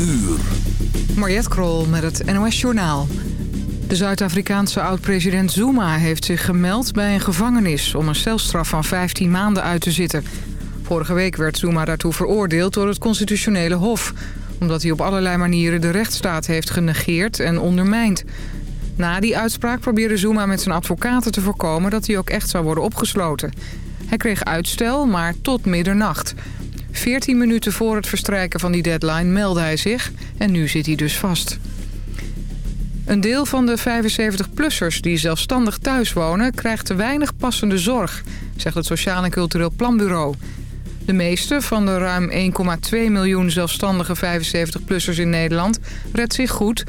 uur. Mariette Krol met het NOS Journaal. De Zuid-Afrikaanse oud-president Zuma heeft zich gemeld bij een gevangenis... om een celstraf van 15 maanden uit te zitten. Vorige week werd Zuma daartoe veroordeeld door het Constitutionele Hof... omdat hij op allerlei manieren de rechtsstaat heeft genegeerd en ondermijnd. Na die uitspraak probeerde Zuma met zijn advocaten te voorkomen... dat hij ook echt zou worden opgesloten. Hij kreeg uitstel, maar tot middernacht... 14 minuten voor het verstrijken van die deadline meldde hij zich en nu zit hij dus vast. Een deel van de 75-plussers die zelfstandig thuis wonen... krijgt te weinig passende zorg, zegt het Sociaal en Cultureel Planbureau. De meeste van de ruim 1,2 miljoen zelfstandige 75-plussers in Nederland redt zich goed...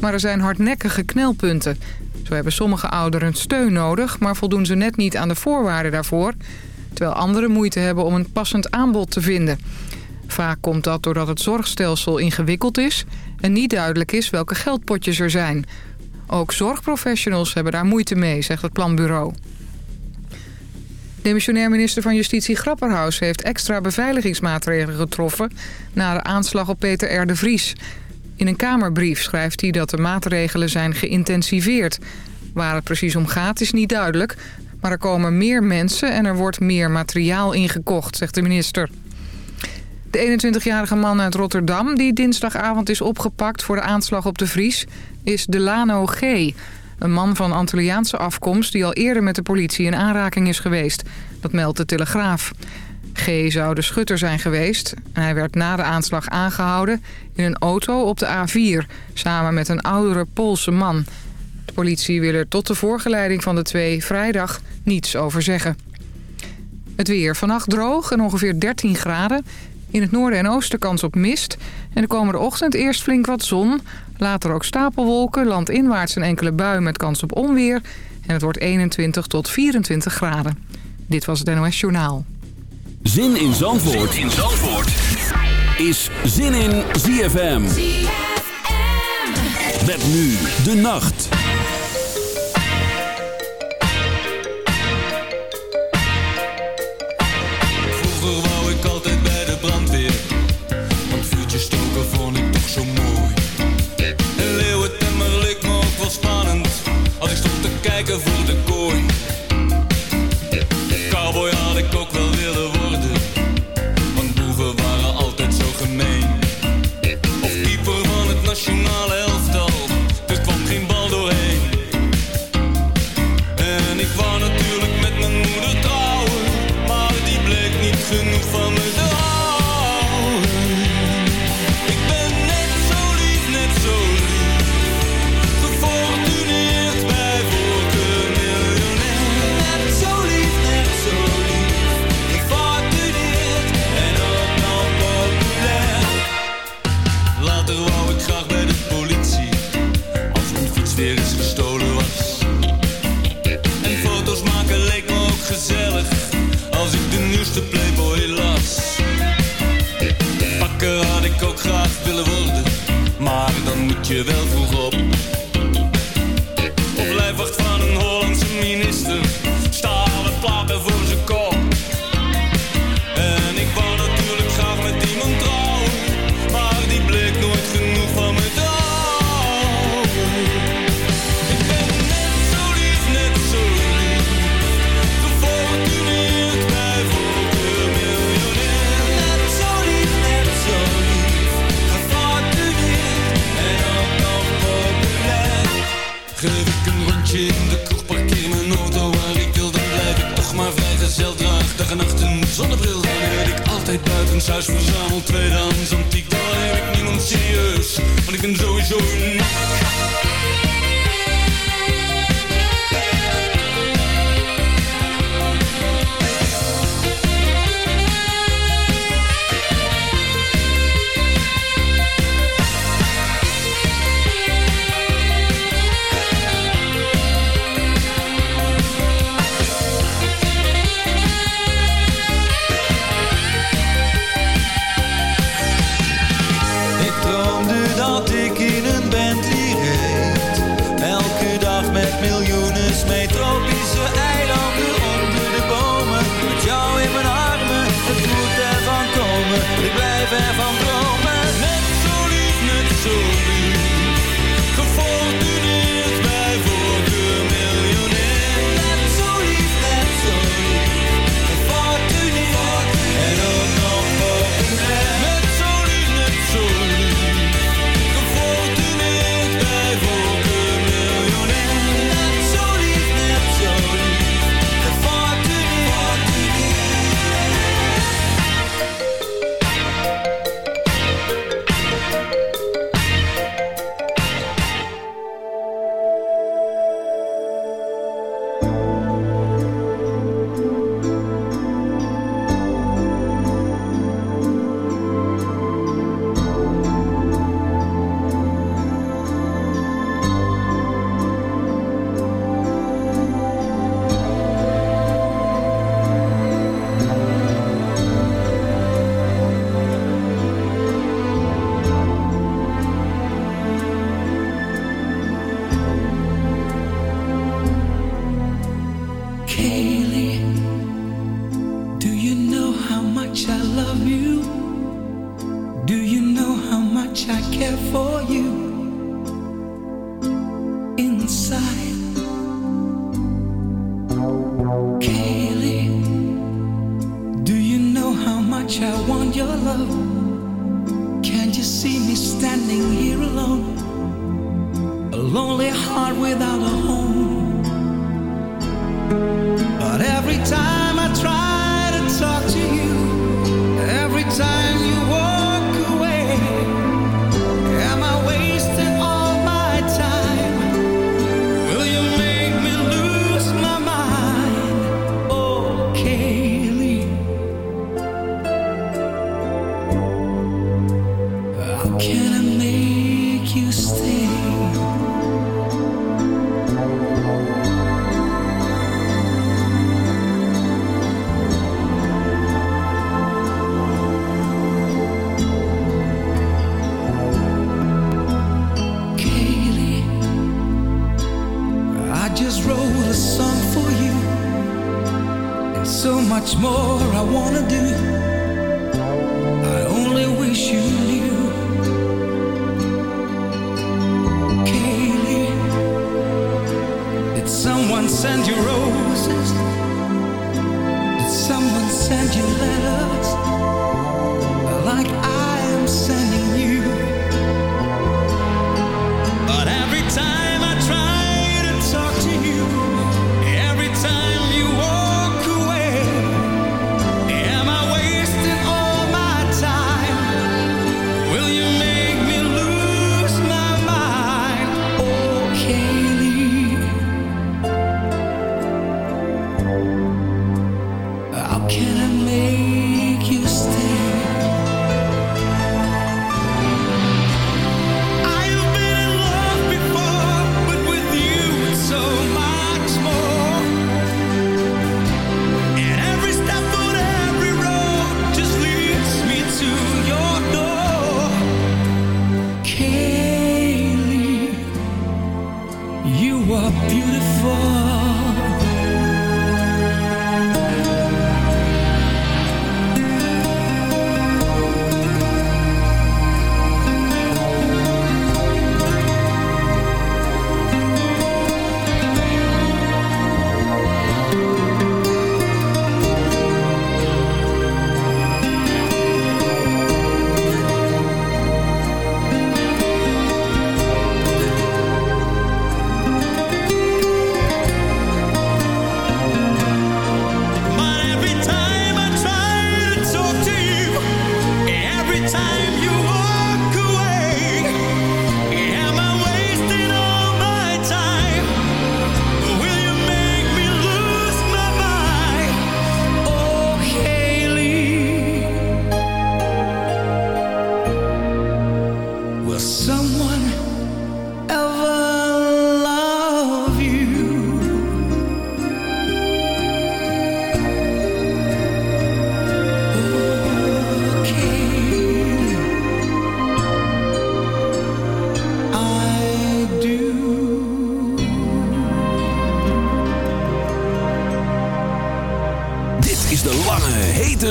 maar er zijn hardnekkige knelpunten. Zo hebben sommige ouderen steun nodig, maar voldoen ze net niet aan de voorwaarden daarvoor terwijl anderen moeite hebben om een passend aanbod te vinden. Vaak komt dat doordat het zorgstelsel ingewikkeld is en niet duidelijk is welke geldpotjes er zijn. Ook zorgprofessionals hebben daar moeite mee, zegt het planbureau. Demissionair minister van Justitie Grapperhaus heeft extra beveiligingsmaatregelen getroffen... na de aanslag op Peter R. de Vries. In een Kamerbrief schrijft hij dat de maatregelen zijn geïntensiveerd. Waar het precies om gaat is niet duidelijk... Maar er komen meer mensen en er wordt meer materiaal ingekocht, zegt de minister. De 21-jarige man uit Rotterdam, die dinsdagavond is opgepakt voor de aanslag op de Vries, is Delano G. Een man van Antilliaanse afkomst die al eerder met de politie in aanraking is geweest. Dat meldt de Telegraaf. G zou de schutter zijn geweest. Hij werd na de aanslag aangehouden in een auto op de A4... samen met een oudere Poolse man. De politie wil er tot de voorgeleiding van de twee vrijdag niets over zeggen. Het weer vannacht droog en ongeveer 13 graden. In het noorden en oosten kans op mist. En de komende ochtend eerst flink wat zon. Later ook stapelwolken, landinwaarts een enkele bui met kans op onweer. En het wordt 21 tot 24 graden. Dit was het NOS Journaal. Zin in Zandvoort, zin in Zandvoort. is Zin in ZFM. ZFM. Met nu de nacht. Huis and you're.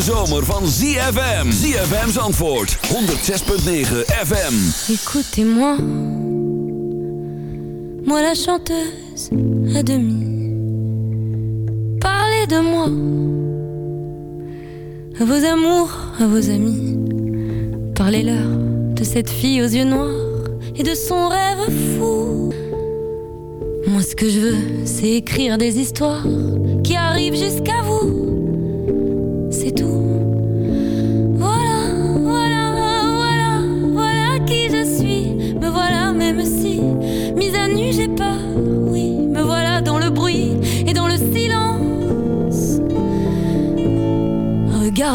hete zomer van ZFM. ZFM's antwoord 106.9 FM. Écoutez-moi, moi la chanteuse à demi. Parlez de moi, à vos amours, à vos amis. Parlez-leur de cette fille aux yeux noirs et de son rêve fou. Moi ce que je veux, c'est écrire des histoires qui arrivent jusqu'à vous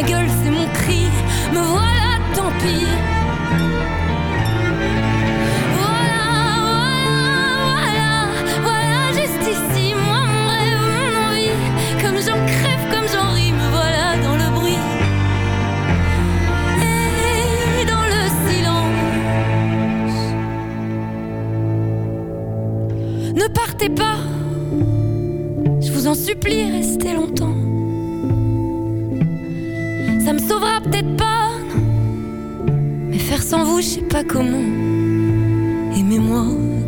ma gueule, c'est mon cri. Me voilà, tant pis. sais pas comment. Aimez-moi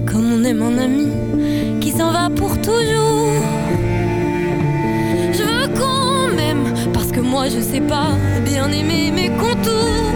comme on aime un ami qui s'en va pour toujours. Je veux qu'on m'aime parce que moi je sais pas bien aimer mes contours.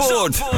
Zandvoort.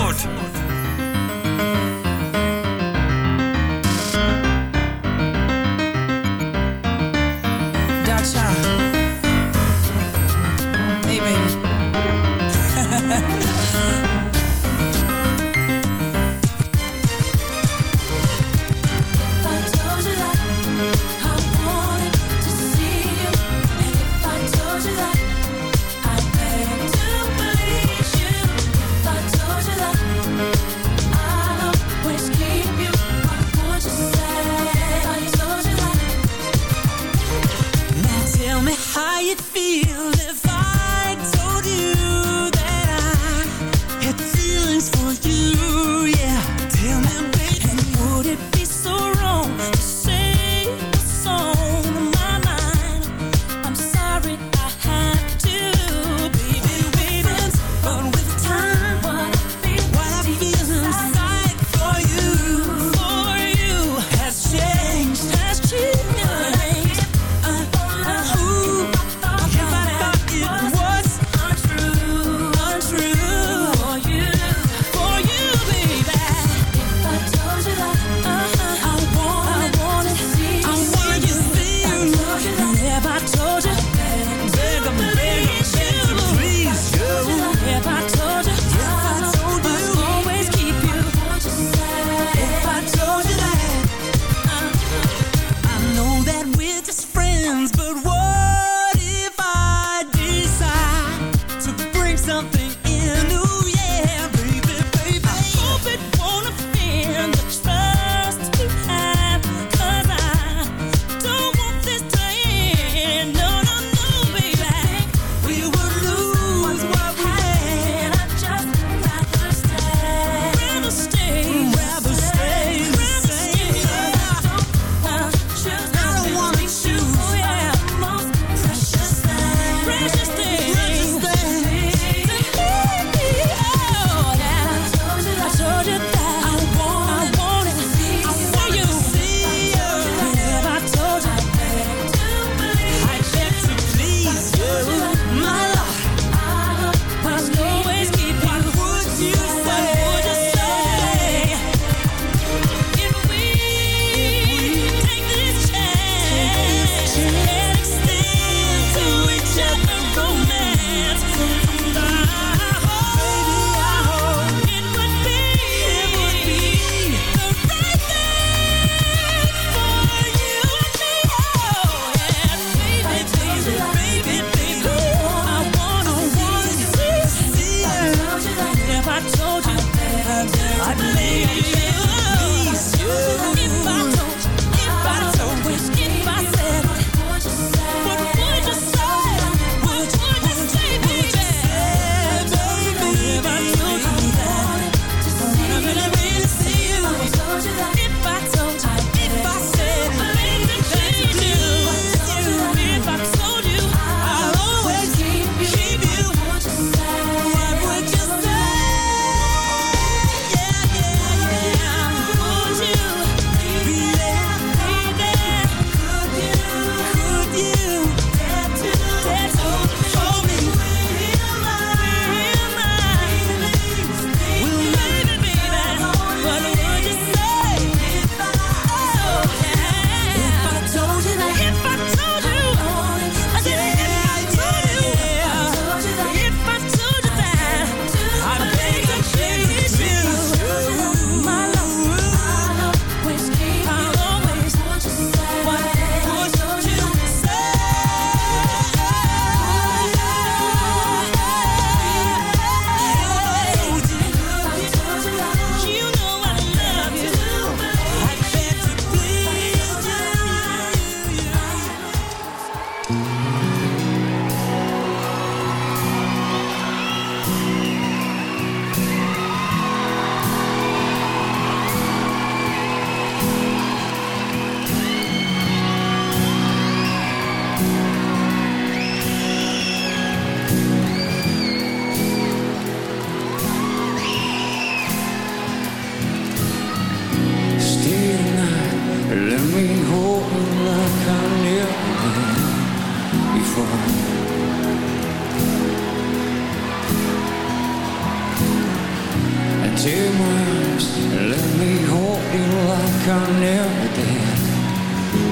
like I never did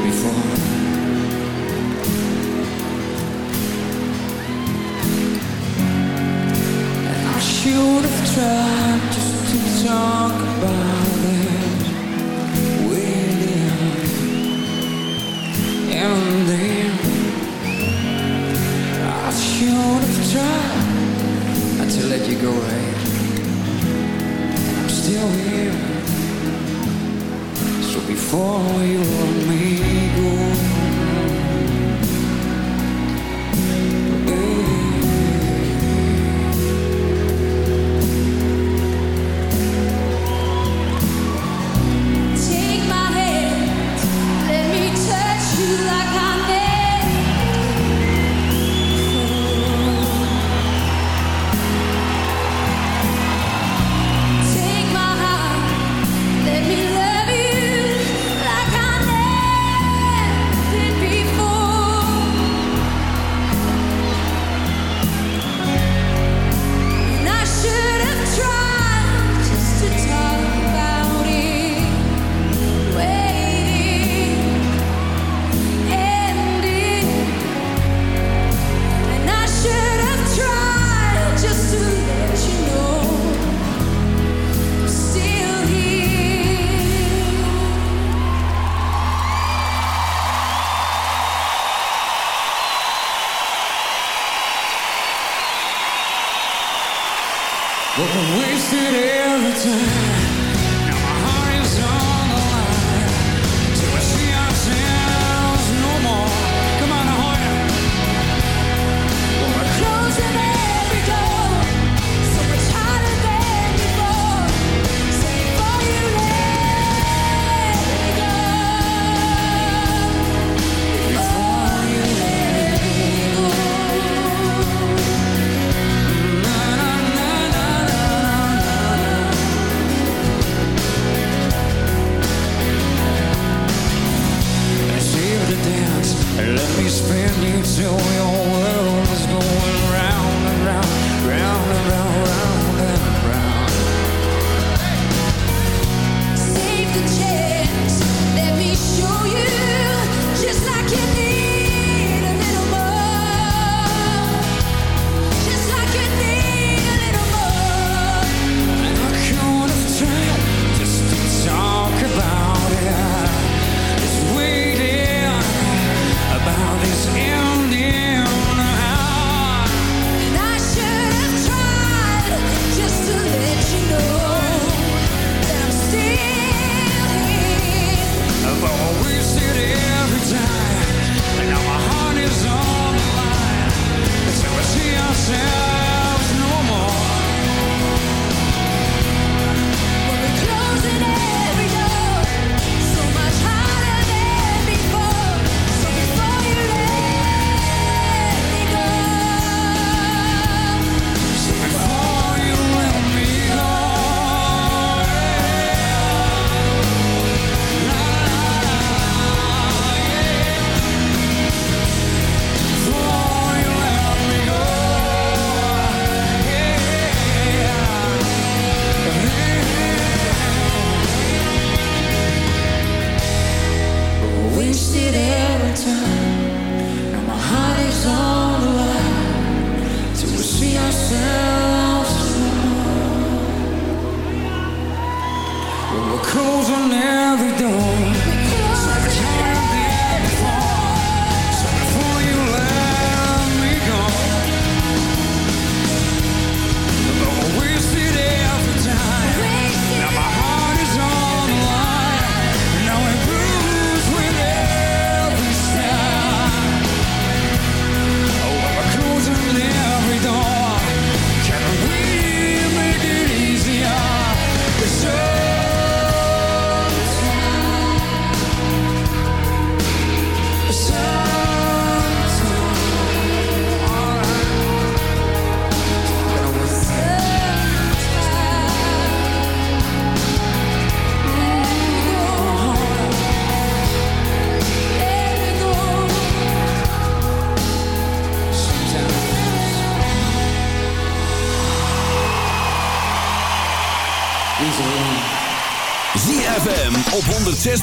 before. And I should have tried just to talk about it with him And then I should have tried to let you go right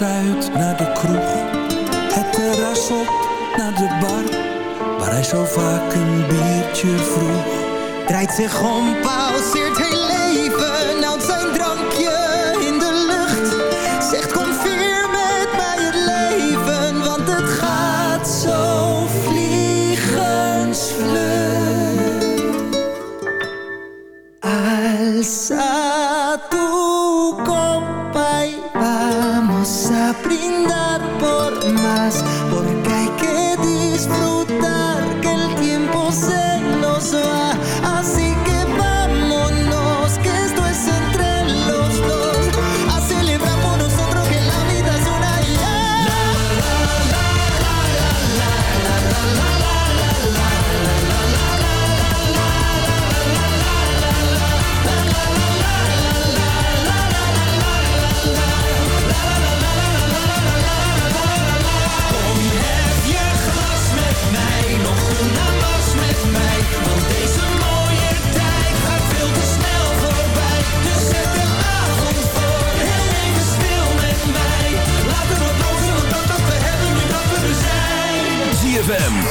uit naar de kroeg. Het terras op naar de bar, waar hij zo vaak een biertje vroeg. Draait zich om, pauze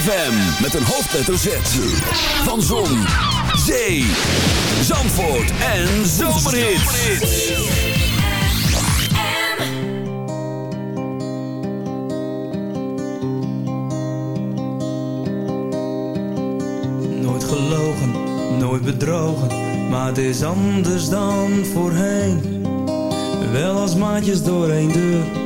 FM met een hoofdletter Z. Van Zon, Zee, Zandvoort en Zomerhits. Nooit gelogen, nooit bedrogen, maar het is anders dan voorheen. Wel als maatjes door een deur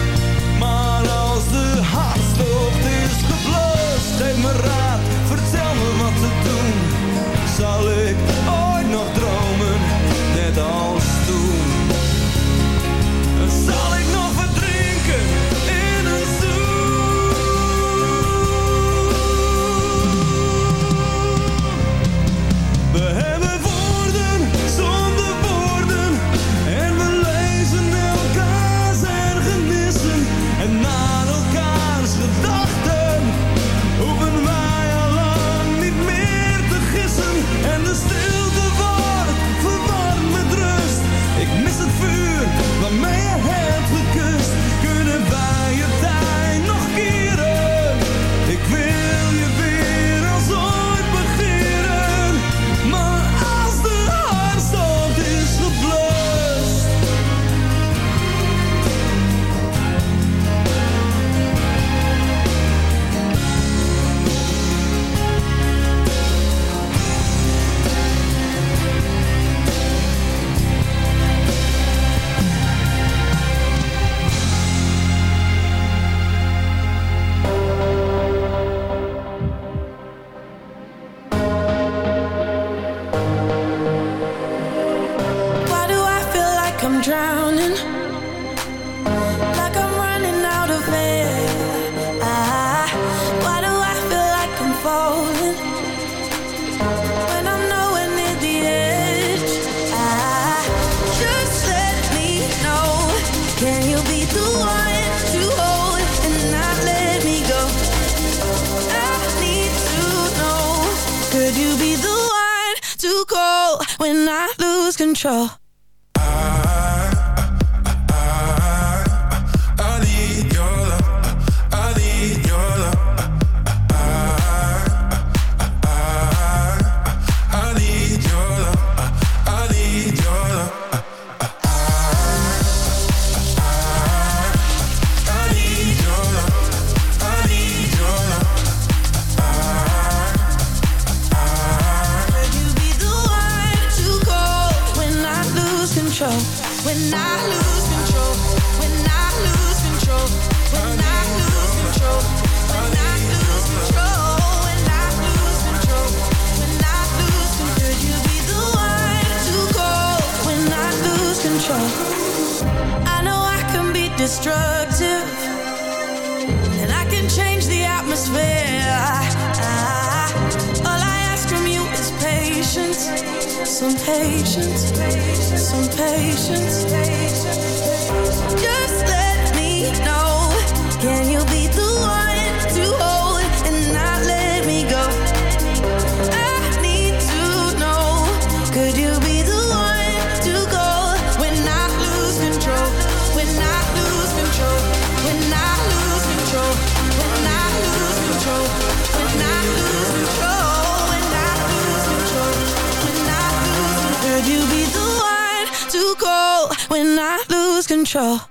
Drowning? Like I'm running out of air. Ah, why do I feel like I'm falling? When I'm nowhere near the edge. Ah, just let me know. Can you be the one to hold and not let me go? I need to know. Could you be the one to call when I lose control? Patience. Lose control.